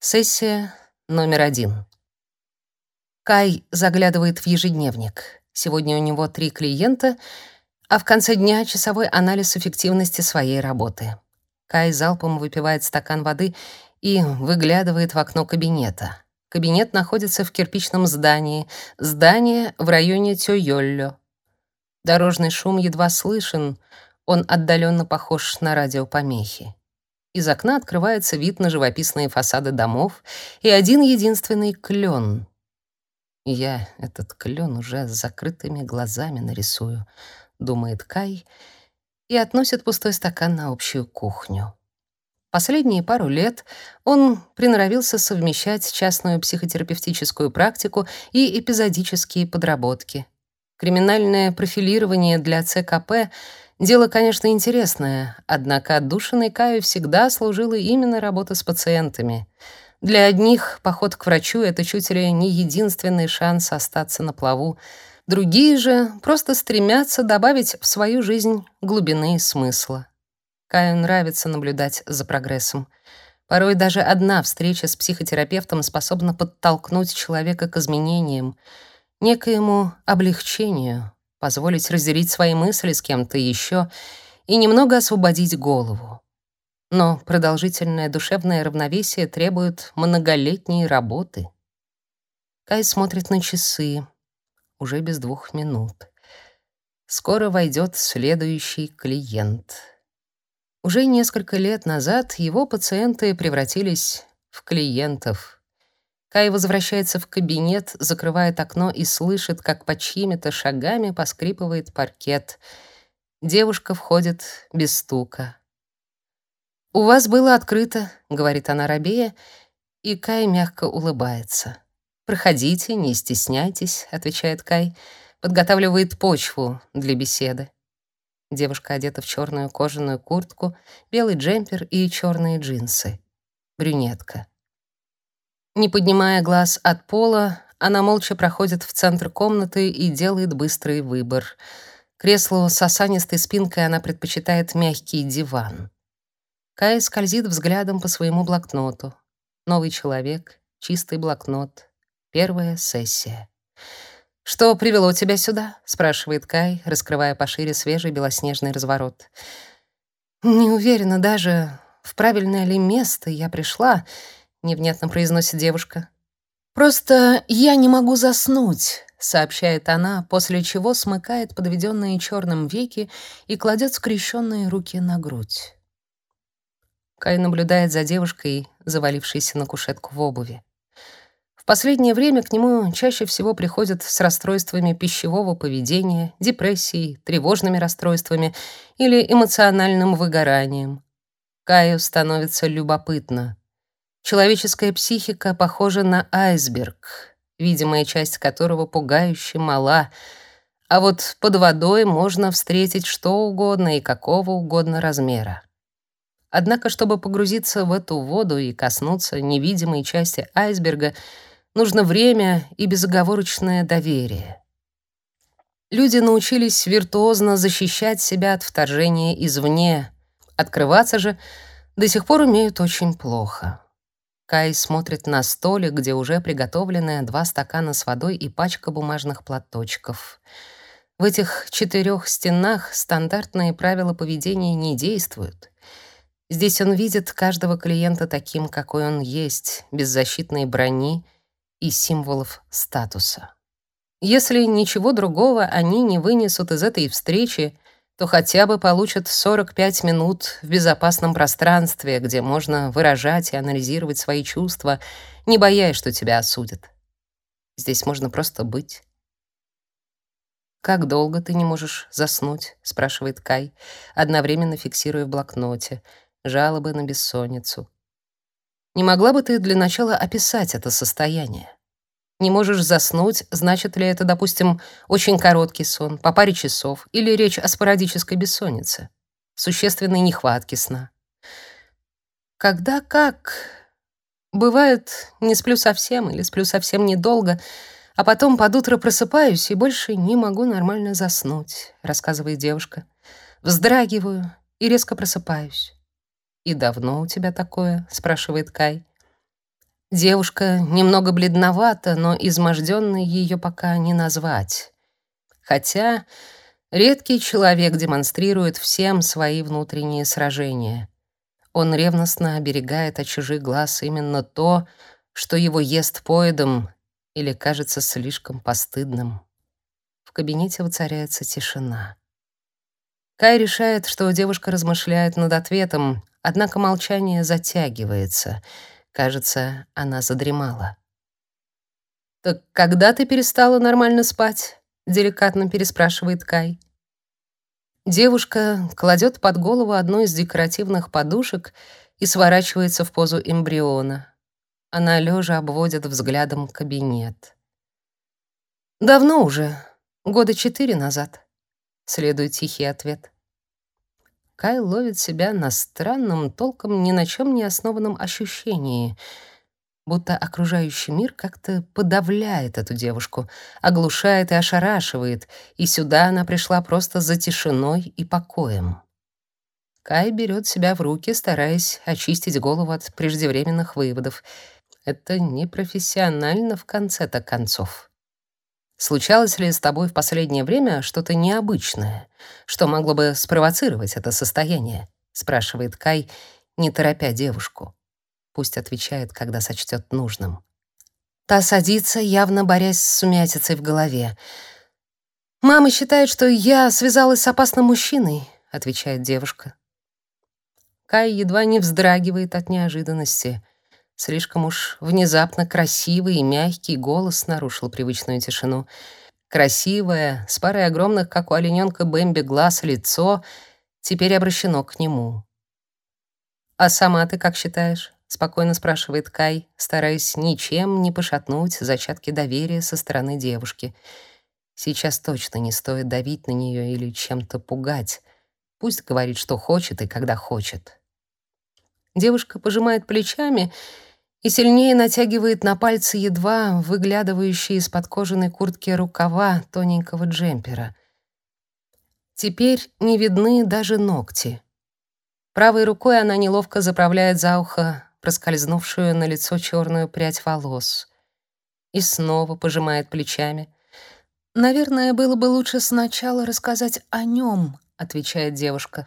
Сессия номер один. Кай заглядывает в ежедневник. Сегодня у него три клиента, а в конце дня часовой анализ эффективности своей работы. Кай залпом выпивает стакан воды и выглядывает в окно кабинета. Кабинет находится в кирпичном здании. Здание в районе Тёйоллё. Дорожный шум едва слышен, он отдаленно похож на радиопомехи. Из окна открывается вид на живописные фасады домов и один единственный клен. Я этот клен уже с закрытыми глазами нарисую, думает Кай и относит пустой стакан на общую кухню. Последние пару лет он приноровился совмещать частную психотерапевтическую практику и эпизодические подработки. Криминальное профилирование для ЦКП Дело, конечно, интересное, однако отдушиной Каю всегда служила именно работа с пациентами. Для одних поход к врачу — это чуть ли не единственный шанс остаться на плаву. Другие же просто стремятся добавить в свою жизнь глубины и смысла. Каю нравится наблюдать за прогрессом. Порой даже одна встреча с психотерапевтом способна подтолкнуть человека к изменениям, некоему облегчению — позволить разделить свои мысли с кем-то еще и немного освободить голову. Но продолжительное душевное равновесие требует многолетней работы. Кай смотрит на часы. Уже без двух минут. Скоро войдет следующий клиент. Уже несколько лет назад его пациенты превратились в клиентов — Кай возвращается в кабинет, закрывает окно и слышит, как под чьими-то шагами поскрипывает паркет. Девушка входит без стука. «У вас было открыто», — говорит она рабея, и Кай мягко улыбается. «Проходите, не стесняйтесь», — отвечает Кай, подготавливает почву для беседы. Девушка одета в черную кожаную куртку, белый джемпер и черные джинсы. Брюнетка. Не поднимая глаз от пола, она молча проходит в центр комнаты и делает быстрый выбор. Креслу с осанистой спинкой она предпочитает мягкий диван. Кай скользит взглядом по своему блокноту. Новый человек, чистый блокнот, первая сессия. «Что привело тебя сюда?» — спрашивает Кай, раскрывая пошире свежий белоснежный разворот. «Не уверена даже, в правильное ли место я пришла», невнятно произносит девушка. Просто я не могу заснуть, сообщает она, после чего смыкает подведенные черным веки и кладет скрещенные руки на грудь. Кай наблюдает за девушкой, завалившейся на кушетку в обуви. В последнее время к нему чаще всего приходят с расстройствами пищевого поведения, депрессией, тревожными расстройствами или эмоциональным выгоранием. Каю становится любопытно, Человеческая психика похожа на айсберг, видимая часть которого пугающе мала, а вот под водой можно встретить что угодно и какого угодно размера. Однако, чтобы погрузиться в эту воду и коснуться невидимой части айсберга, нужно время и безоговорочное доверие. Люди научились виртуозно защищать себя от вторжения извне, открываться же до сих пор умеют очень плохо. Кай смотрит на столик, где уже приготовлены два стакана с водой и пачка бумажных платочков. В этих четырех стенах стандартные правила поведения не действуют. Здесь он видит каждого клиента таким, какой он есть, без защитной брони и символов статуса. Если ничего другого они не вынесут из этой встречи, то хотя бы получат 45 минут в безопасном пространстве, где можно выражать и анализировать свои чувства, не боясь, что тебя осудят. Здесь можно просто быть. «Как долго ты не можешь заснуть?» — спрашивает Кай, одновременно фиксируя в блокноте жалобы на бессонницу. «Не могла бы ты для начала описать это состояние?» Не можешь заснуть, значит ли это, допустим, очень короткий сон, по паре часов, или речь о спорадической бессоннице, существенной нехватке сна. Когда как? Бывает, не сплю совсем или сплю совсем недолго, а потом под утро просыпаюсь и больше не могу нормально заснуть, рассказывает девушка. Вздрагиваю и резко просыпаюсь. «И давно у тебя такое?» — спрашивает Кай. Девушка немного бледновата, но изможденной ее пока не назвать. Хотя редкий человек демонстрирует всем свои внутренние сражения. Он ревностно оберегает от чужих глаз именно то, что его ест поедом или кажется слишком постыдным. В кабинете воцаряется тишина. Кай решает, что девушка размышляет над ответом, однако молчание затягивается — Кажется, она задремала. «Так когда ты перестала нормально спать?» — деликатно переспрашивает Кай. Девушка кладет под голову одну из декоративных подушек и сворачивается в позу эмбриона. Она лежа обводит взглядом кабинет. «Давно уже, года четыре назад», — следует тихий ответ. Кай ловит себя на странном, толком ни на чем не основанном ощущении, будто окружающий мир как-то подавляет эту девушку, оглушает и ошарашивает, и сюда она пришла просто за тишиной и покоем. Кай берет себя в руки, стараясь очистить голову от преждевременных выводов. Это непрофессионально в конце-то концов. Случалось ли с тобой в последнее время что-то необычное, что могло бы спровоцировать это состояние? спрашивает Кай, не торопя девушку. Пусть отвечает, когда сочтет нужным. Та садится, явно борясь с сумятицей в голове. Мама считает, что я связалась с опасным мужчиной, отвечает девушка. Кай едва не вздрагивает от неожиданности. Слишком уж внезапно красивый и мягкий голос нарушил привычную тишину. Красивое, с парой огромных, как у олененка Бэмби, глаз лицо теперь обращено к нему. «А сама ты как считаешь?» — спокойно спрашивает Кай, стараясь ничем не пошатнуть зачатки доверия со стороны девушки. Сейчас точно не стоит давить на нее или чем-то пугать. Пусть говорит, что хочет и когда хочет. Девушка пожимает плечами и сильнее натягивает на пальцы едва выглядывающие из-под кожаной куртки рукава тоненького джемпера. Теперь не видны даже ногти. Правой рукой она неловко заправляет за ухо проскользнувшую на лицо черную прядь волос. И снова пожимает плечами. «Наверное, было бы лучше сначала рассказать о нем», — отвечает девушка.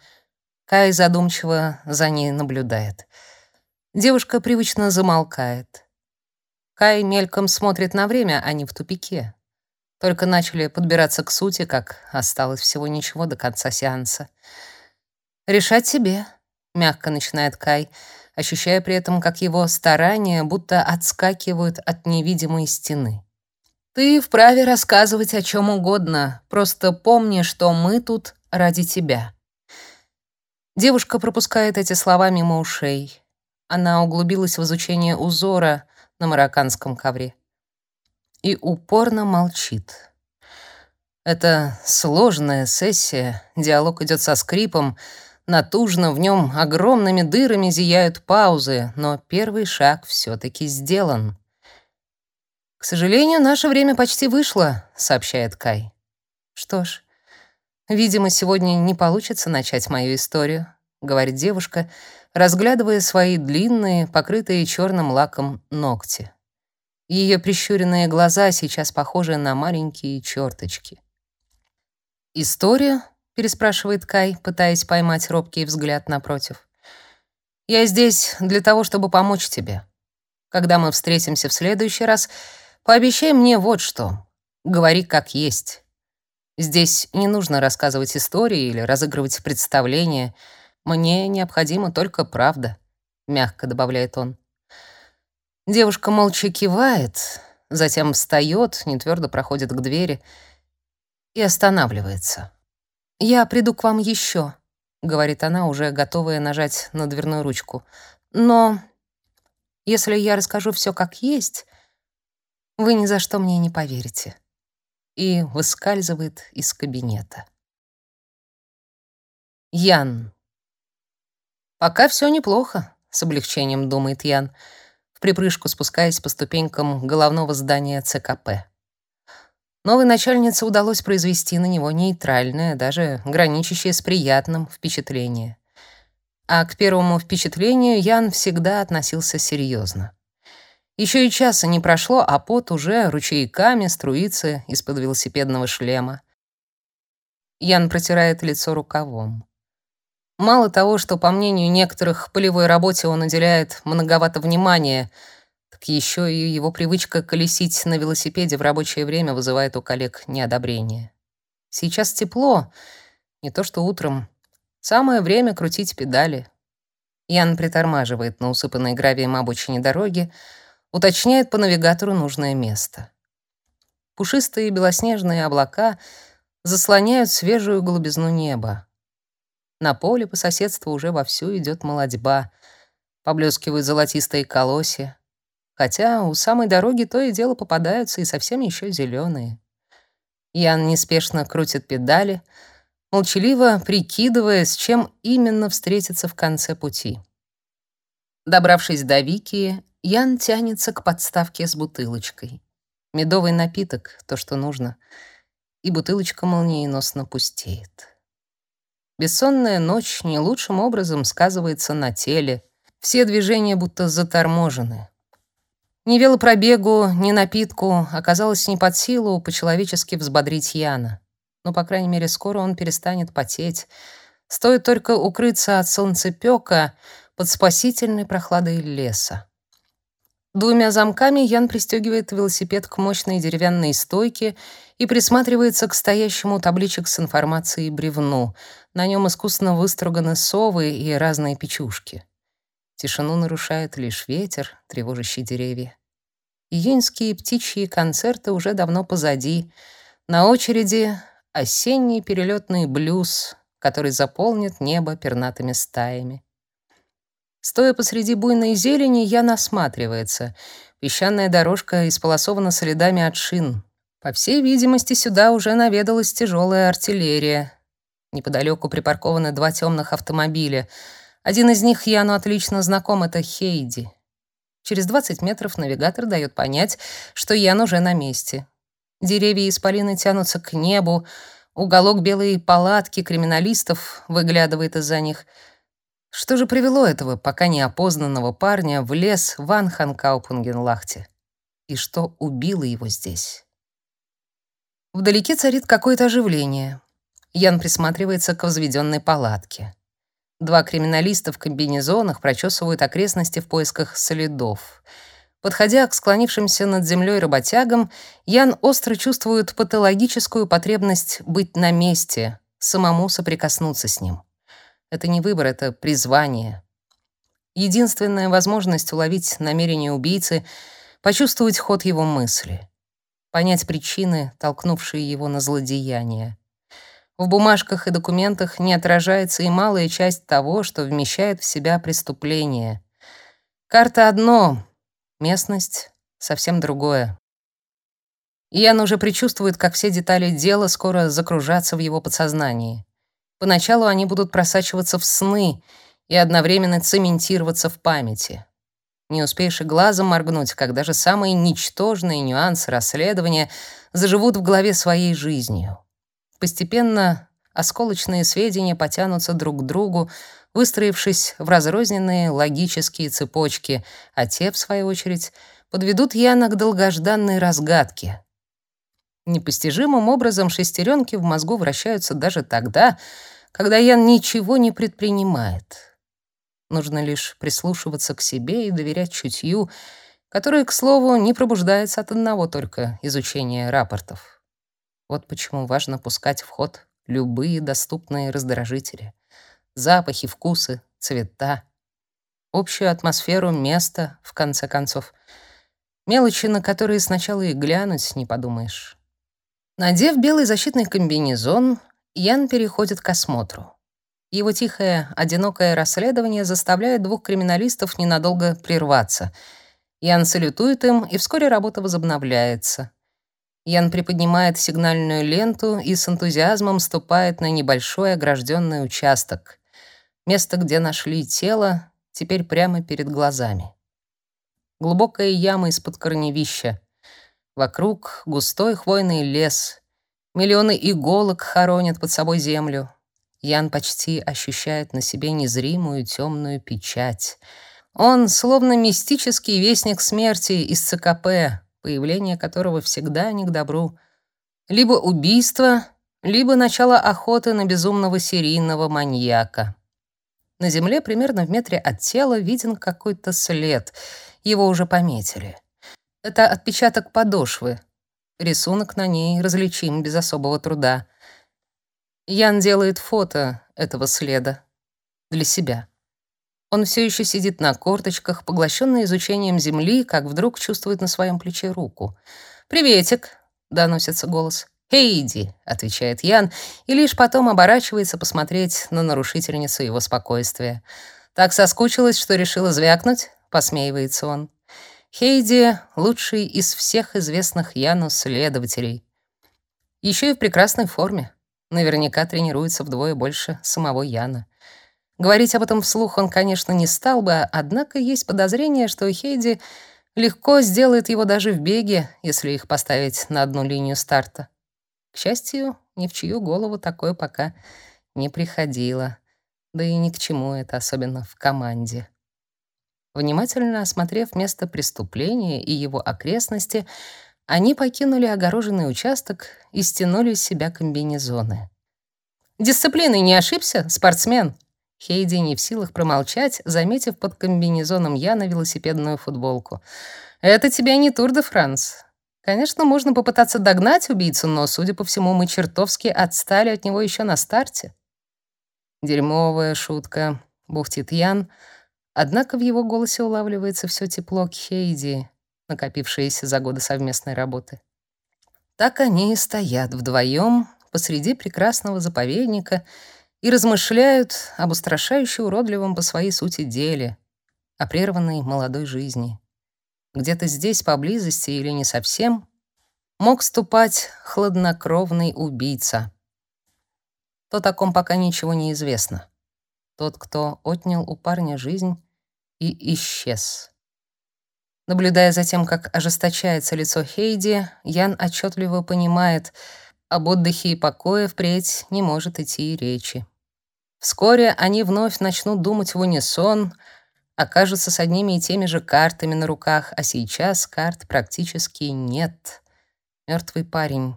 Кай задумчиво за ней наблюдает. Девушка привычно замолкает. Кай мельком смотрит на время, а не в тупике. Только начали подбираться к сути, как осталось всего ничего до конца сеанса. «Решать себе», — мягко начинает Кай, ощущая при этом, как его старания будто отскакивают от невидимой стены. «Ты вправе рассказывать о чем угодно, просто помни, что мы тут ради тебя». Девушка пропускает эти слова мимо ушей. Она углубилась в изучение узора на марокканском ковре и упорно молчит. Это сложная сессия, диалог идет со скрипом, натужно в нем огромными дырами зияют паузы, но первый шаг все-таки сделан. «К сожалению, наше время почти вышло», — сообщает Кай. «Что ж, видимо, сегодня не получится начать мою историю», — говорит девушка, — разглядывая свои длинные, покрытые черным лаком ногти. Ее прищуренные глаза сейчас похожи на маленькие черточки. «История?» — переспрашивает Кай, пытаясь поймать робкий взгляд напротив. «Я здесь для того, чтобы помочь тебе. Когда мы встретимся в следующий раз, пообещай мне вот что. Говори как есть. Здесь не нужно рассказывать истории или разыгрывать представления — мне необходима только правда, мягко добавляет он. Девушка молча кивает, затем встает, нетвердо проходит к двери и останавливается. Я приду к вам еще, говорит она, уже готовая нажать на дверную ручку. Но если я расскажу все как есть, вы ни за что мне не поверите. И выскальзывает из кабинета. Ян Пока все неплохо, с облегчением думает Ян, в припрыжку спускаясь по ступенькам головного здания ЦКП. Новой начальнице удалось произвести на него нейтральное, даже граничащее с приятным впечатление. А к первому впечатлению Ян всегда относился серьезно. Еще и часа не прошло, а пот уже ручейками струится из-под велосипедного шлема. Ян протирает лицо рукавом. Мало того, что, по мнению некоторых, полевой работе он уделяет многовато внимания, так еще и его привычка колесить на велосипеде в рабочее время вызывает у коллег неодобрение. Сейчас тепло, не то что утром. Самое время крутить педали. Ян притормаживает на усыпанной гравием обочине дороги, уточняет по навигатору нужное место. Пушистые белоснежные облака заслоняют свежую голубизну неба. На поле по соседству уже вовсю идет молодьба. Поблескивают золотистые колосья. Хотя у самой дороги то и дело попадаются и совсем еще зеленые. Ян неспешно крутит педали, молчаливо прикидывая, с чем именно встретиться в конце пути. Добравшись до Вики, Ян тянется к подставке с бутылочкой. Медовый напиток — то, что нужно. И бутылочка молниеносно пустеет. Бессонная ночь не лучшим образом сказывается на теле. Все движения будто заторможены. Ни велопробегу, ни напитку оказалось не под силу по-человечески взбодрить Яна. Но, по крайней мере, скоро он перестанет потеть. Стоит только укрыться от солнцепёка под спасительной прохладой леса. Двумя замками Ян пристегивает велосипед к мощной деревянной стойке и присматривается к стоящему табличек с информацией бревну. На нем искусно выструганы совы и разные печушки. Тишину нарушает лишь ветер, тревожащий деревья. Июньские птичьи концерты уже давно позади. На очереди осенний перелетный блюз, который заполнит небо пернатыми стаями. Стоя посреди буйной зелени, я насматривается. Песчаная дорожка исполосована следами от шин. По всей видимости, сюда уже наведалась тяжелая артиллерия. Неподалеку припаркованы два темных автомобиля. Один из них Яну отлично знаком — это Хейди. Через 20 метров навигатор дает понять, что Ян уже на месте. Деревья исполины тянутся к небу, уголок белой палатки криминалистов выглядывает из-за них — что же привело этого пока неопознанного парня в лес в Анханкаупунгенлахте? И что убило его здесь? Вдалеке царит какое-то оживление. Ян присматривается к возведенной палатке. Два криминалиста в комбинезонах прочесывают окрестности в поисках следов. Подходя к склонившимся над землей работягам, Ян остро чувствует патологическую потребность быть на месте, самому соприкоснуться с ним. Это не выбор, это призвание. Единственная возможность уловить намерение убийцы — почувствовать ход его мысли, понять причины, толкнувшие его на злодеяние. В бумажках и документах не отражается и малая часть того, что вмещает в себя преступление. Карта одно, местность совсем другое. Ян уже предчувствует, как все детали дела скоро закружатся в его подсознании. Поначалу они будут просачиваться в сны и одновременно цементироваться в памяти. Не успеешь и глазом моргнуть, когда же самые ничтожные нюансы расследования заживут в голове своей жизнью. Постепенно осколочные сведения потянутся друг к другу, выстроившись в разрозненные логические цепочки, а те, в свою очередь, подведут Яна к долгожданной разгадке. Непостижимым образом шестеренки в мозгу вращаются даже тогда, когда Ян ничего не предпринимает. Нужно лишь прислушиваться к себе и доверять чутью, которое, к слову, не пробуждается от одного только изучения рапортов. Вот почему важно пускать в ход любые доступные раздражители. Запахи, вкусы, цвета, общую атмосферу места, в конце концов. Мелочи, на которые сначала и глянуть не подумаешь. Надев белый защитный комбинезон, Ян переходит к осмотру. Его тихое, одинокое расследование заставляет двух криминалистов ненадолго прерваться. Ян салютует им, и вскоре работа возобновляется. Ян приподнимает сигнальную ленту и с энтузиазмом ступает на небольшой огражденный участок. Место, где нашли тело, теперь прямо перед глазами. Глубокая яма из-под корневища. Вокруг густой хвойный лес — Миллионы иголок хоронят под собой землю. Ян почти ощущает на себе незримую темную печать. Он словно мистический вестник смерти из ЦКП, появление которого всегда не к добру. Либо убийство, либо начало охоты на безумного серийного маньяка. На земле, примерно в метре от тела, виден какой-то след. Его уже пометили. Это отпечаток подошвы. Рисунок на ней различим без особого труда. Ян делает фото этого следа для себя. Он все еще сидит на корточках, поглощенный изучением земли, как вдруг чувствует на своем плече руку. «Приветик!» — доносится голос. «Хейди!» — отвечает Ян, и лишь потом оборачивается посмотреть на нарушительницу его спокойствия. «Так соскучилась, что решила звякнуть?» — посмеивается он. Хейди — лучший из всех известных Яну следователей. Еще и в прекрасной форме. Наверняка тренируется вдвое больше самого Яна. Говорить об этом вслух он, конечно, не стал бы, однако есть подозрение, что Хейди легко сделает его даже в беге, если их поставить на одну линию старта. К счастью, ни в чью голову такое пока не приходило. Да и ни к чему это, особенно в команде. Внимательно осмотрев место преступления и его окрестности, они покинули огороженный участок и стянули с себя комбинезоны. «Дисциплиной не ошибся, спортсмен?» Хейди не в силах промолчать, заметив под комбинезоном Яна велосипедную футболку. «Это тебе не Тур де Франс. Конечно, можно попытаться догнать убийцу, но, судя по всему, мы чертовски отстали от него еще на старте. Дерьмовая шутка, бухтит Ян, однако в его голосе улавливается все тепло Хейди, накопившееся за годы совместной работы. Так они и стоят вдвоем посреди прекрасного заповедника и размышляют об устрашающе уродливом по своей сути деле, о прерванной молодой жизни. Где-то здесь, поблизости или не совсем, мог ступать хладнокровный убийца. То таком пока ничего не известно. Тот, кто отнял у парня жизнь и исчез. Наблюдая за тем, как ожесточается лицо Хейди, Ян отчетливо понимает, об отдыхе и покое впредь не может идти и речи. Вскоре они вновь начнут думать в унисон — окажутся с одними и теми же картами на руках, а сейчас карт практически нет. Мертвый парень.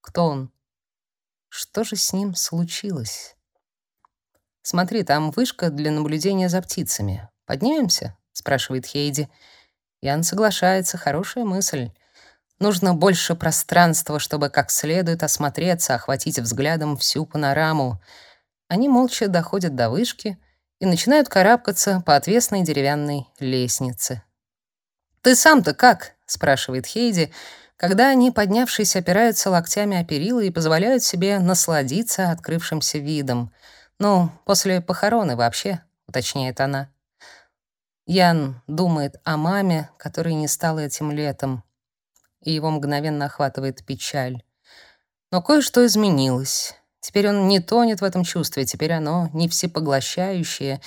Кто он? Что же с ним случилось? Смотри, там вышка для наблюдения за птицами. Поднимемся? спрашивает Хейди. Ян соглашается, хорошая мысль. Нужно больше пространства, чтобы как следует осмотреться, охватить взглядом всю панораму. Они молча доходят до вышки — и начинают карабкаться по отвесной деревянной лестнице. «Ты сам-то как?» — спрашивает Хейди, когда они, поднявшись, опираются локтями о перила и позволяют себе насладиться открывшимся видом. «Ну, после похороны вообще», — уточняет она. Ян думает о маме, которой не стало этим летом, и его мгновенно охватывает печаль. Но кое-что изменилось. Теперь он не тонет в этом чувстве, теперь оно не всепоглощающее,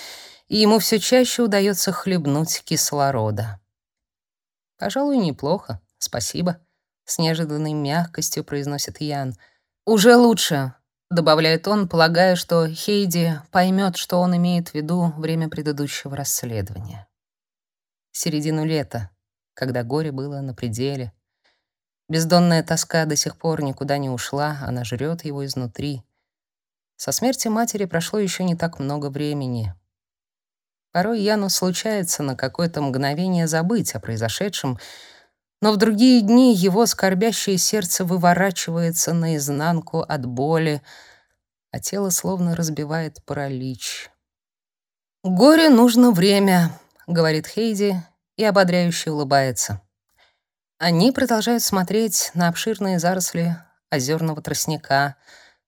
и ему все чаще удается хлебнуть кислорода. «Пожалуй, неплохо, спасибо», — с неожиданной мягкостью произносит Ян. «Уже лучше», — добавляет он, полагая, что Хейди поймет, что он имеет в виду время предыдущего расследования. Середину лета, когда горе было на пределе, Бездонная тоска до сих пор никуда не ушла, она жрет его изнутри. Со смерти матери прошло еще не так много времени. Порой Яну случается на какое-то мгновение забыть о произошедшем, но в другие дни его скорбящее сердце выворачивается наизнанку от боли, а тело словно разбивает паралич. «Горе нужно время», — говорит Хейди и ободряюще улыбается. Они продолжают смотреть на обширные заросли озерного тростника.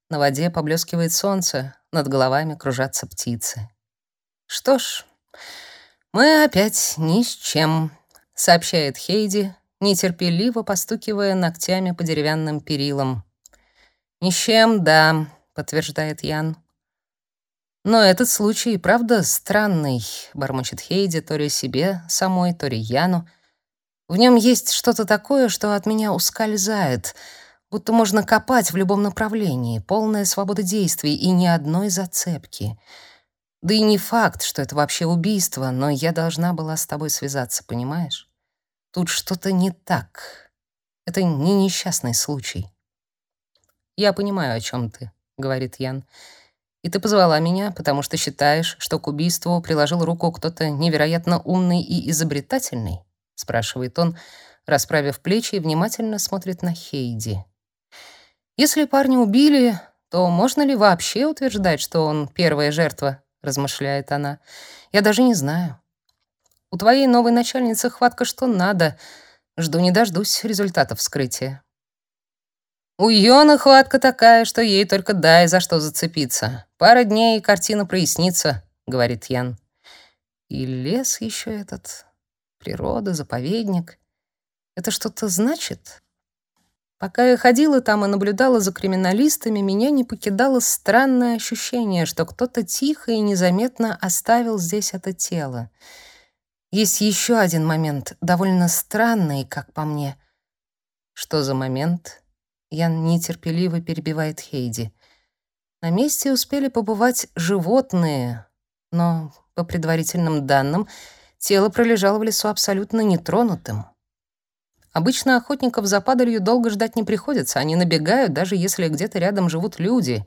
На воде поблескивает солнце, над головами кружатся птицы. «Что ж, мы опять ни с чем», — сообщает Хейди, нетерпеливо постукивая ногтями по деревянным перилам. «Ни чем, да», — подтверждает Ян. «Но этот случай, правда, странный», — бормочет Хейди то ли себе самой, то ли Яну, — в нем есть что-то такое, что от меня ускользает, будто можно копать в любом направлении, полная свобода действий и ни одной зацепки. Да и не факт, что это вообще убийство, но я должна была с тобой связаться, понимаешь? Тут что-то не так. Это не несчастный случай. Я понимаю, о чем ты, говорит Ян. И ты позвала меня, потому что считаешь, что к убийству приложил руку кто-то невероятно умный и изобретательный? спрашивает он, расправив плечи и внимательно смотрит на Хейди. Если парня убили, то можно ли вообще утверждать, что он первая жертва? размышляет она. Я даже не знаю. У твоей новой начальницы хватка что надо. Жду не дождусь результатов вскрытия. У Йоны хватка такая, что ей только дай за что зацепиться. Пара дней и картина прояснится, говорит Ян. И лес еще этот, природа, заповедник. Это что-то значит? Пока я ходила там и наблюдала за криминалистами, меня не покидало странное ощущение, что кто-то тихо и незаметно оставил здесь это тело. Есть еще один момент, довольно странный, как по мне. Что за момент? Ян нетерпеливо перебивает Хейди. На месте успели побывать животные, но, по предварительным данным, тело пролежало в лесу абсолютно нетронутым. Обычно охотников за падалью долго ждать не приходится, они набегают, даже если где-то рядом живут люди.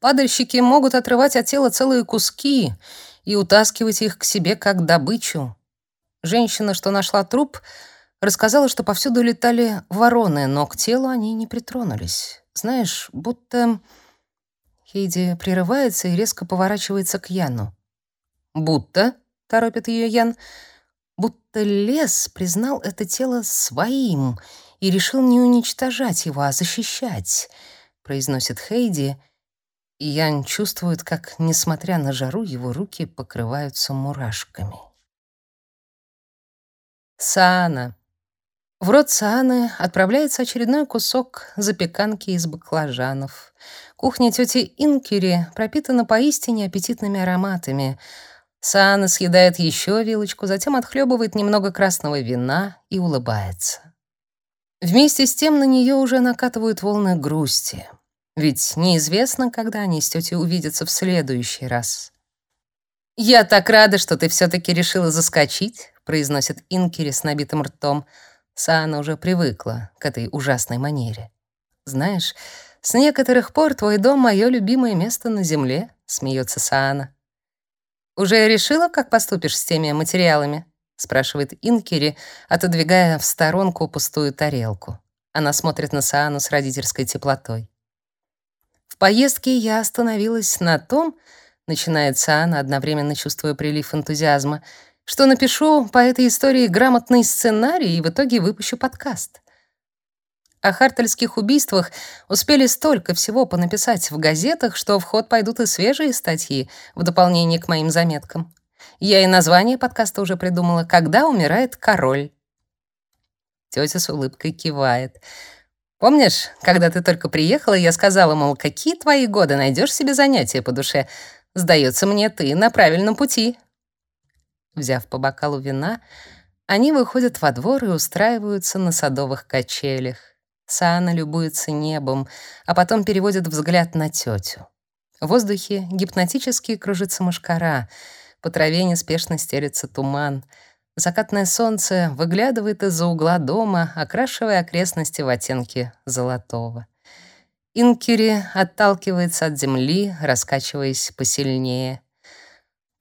Падальщики могут отрывать от тела целые куски и утаскивать их к себе как добычу. Женщина, что нашла труп, рассказала, что повсюду летали вороны, но к телу они не притронулись. Знаешь, будто... Хейди прерывается и резко поворачивается к Яну. «Будто?» — торопит ее Ян — будто лес признал это тело своим и решил не уничтожать его, а защищать, произносит Хейди, и Ян чувствует, как, несмотря на жару, его руки покрываются мурашками. Саана. В рот Сааны отправляется очередной кусок запеканки из баклажанов. Кухня тети Инкери пропитана поистине аппетитными ароматами — Саана съедает еще вилочку, затем отхлебывает немного красного вина и улыбается. Вместе с тем на нее уже накатывают волны грусти. Ведь неизвестно, когда они с тетей увидятся в следующий раз. «Я так рада, что ты все-таки решила заскочить», — произносит Инкери с набитым ртом. Саана уже привыкла к этой ужасной манере. «Знаешь, с некоторых пор твой дом — мое любимое место на земле», — смеется Саана. «Уже решила, как поступишь с теми материалами?» — спрашивает Инкери, отодвигая в сторонку пустую тарелку. Она смотрит на Саану с родительской теплотой. «В поездке я остановилась на том, — начинает Саана, одновременно чувствуя прилив энтузиазма, — что напишу по этой истории грамотный сценарий и в итоге выпущу подкаст. О хартельских убийствах успели столько всего понаписать в газетах, что в ход пойдут и свежие статьи в дополнение к моим заметкам. Я и название подкаста уже придумала «Когда умирает король». Тетя с улыбкой кивает. Помнишь, когда ты только приехала, я сказала, мол, какие твои годы, найдешь себе занятия по душе? Сдается мне, ты на правильном пути. Взяв по бокалу вина, они выходят во двор и устраиваются на садовых качелях. Саана любуется небом, а потом переводит взгляд на тетю. В воздухе гипнотически кружится мушкара, по траве неспешно стелется туман. Закатное солнце выглядывает из-за угла дома, окрашивая окрестности в оттенки золотого. Инкери отталкивается от земли, раскачиваясь посильнее.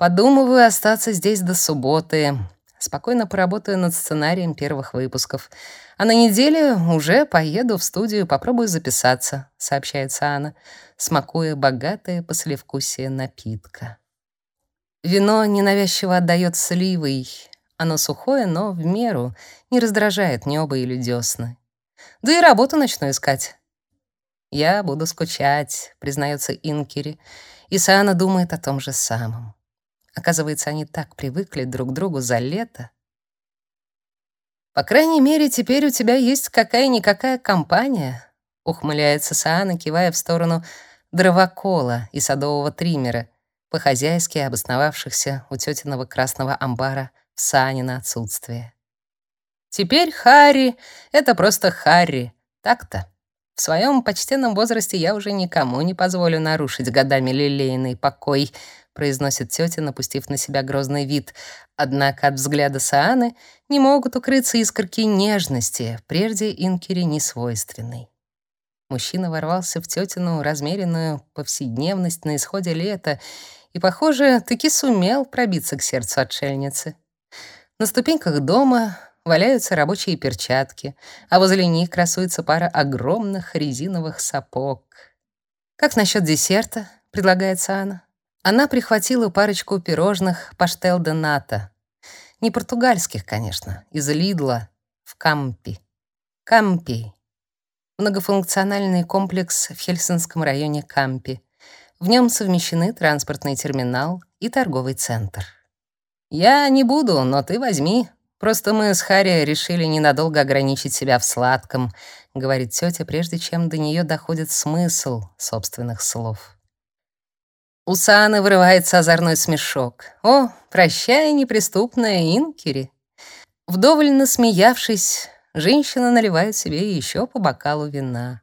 Подумываю остаться здесь до субботы. Спокойно поработаю над сценарием первых выпусков. А на неделе уже поеду в студию, попробую записаться, сообщает Анна, смакуя богатое послевкусие напитка. Вино ненавязчиво отдает сливой. Оно сухое, но в меру, не раздражает небо или десны. Да и работу начну искать. Я буду скучать, признается Инкери, и Саана думает о том же самом. Оказывается, они так привыкли друг к другу за лето. По крайней мере, теперь у тебя есть какая-никакая компания, ухмыляется Саана, кивая в сторону дровокола и садового триммера, по-хозяйски обосновавшихся у тетиного красного амбара в Сане на отсутствие. Теперь Харри — это просто Харри, так-то. В своем почтенном возрасте я уже никому не позволю нарушить годами лилейный покой, произносит тетя, напустив на себя грозный вид. Однако от взгляда Сааны не могут укрыться искорки нежности, прежде Инкере не свойственной. Мужчина ворвался в тетину размеренную повседневность на исходе лета и, похоже, таки сумел пробиться к сердцу отшельницы. На ступеньках дома валяются рабочие перчатки, а возле них красуется пара огромных резиновых сапог. «Как насчет десерта?» — предлагает Саана. Она прихватила парочку пирожных паштел де ната. Не португальских, конечно, из Лидла в Кампи. Кампи — многофункциональный комплекс в Хельсинском районе Кампи. В нем совмещены транспортный терминал и торговый центр. «Я не буду, но ты возьми», Просто мы с Харри решили ненадолго ограничить себя в сладком, говорит тетя, прежде чем до нее доходит смысл собственных слов. У Саны вырывается озорной смешок. «О, прощай, неприступная Инкери!» Вдоволь насмеявшись, женщина наливает себе еще по бокалу вина.